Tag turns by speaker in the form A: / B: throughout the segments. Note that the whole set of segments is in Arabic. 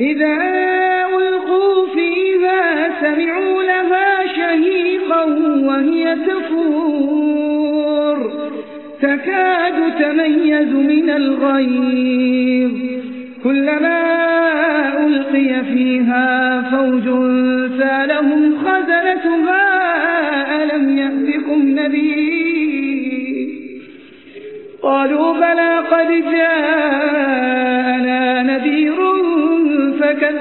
A: إذا ألقوا فيها سمعوا لها شهيقا وهي تفور تكاد تميز من الغيظ. كلما ألقي فيها فوج سالهم خزنتها ألم يأتكم نذير؟ قالوا بلى قد جاءنا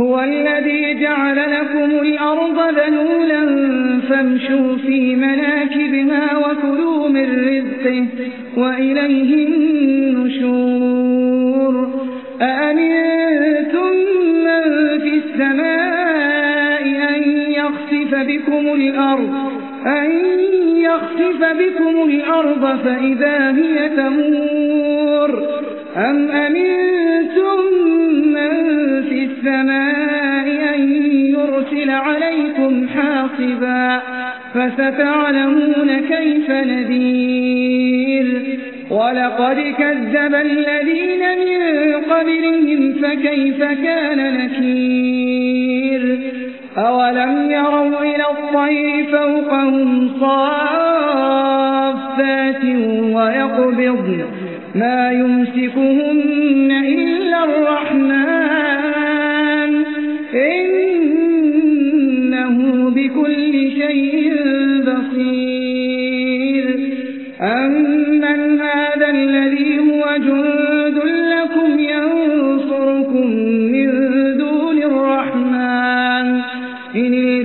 A: هو الذي جعل لكم الأرض ذنولا فامشوا في مناكبها وكلوا من رزقه وإليه النشور. أأمنتم من في السماء أن يخسف بكم الأرض؟ أن يخسف بكم الأرض فإذا هي تمور. أم أمنتم من في السماء يرسل عليكم حاصبا فستعلمون كيف نذير. ولقد كذب الذين من قبلهم فكيف كان نكير. أولم يروا إلى الطير فوقهم صافات ويقبضن ما يمسكهن إلا الرحمن.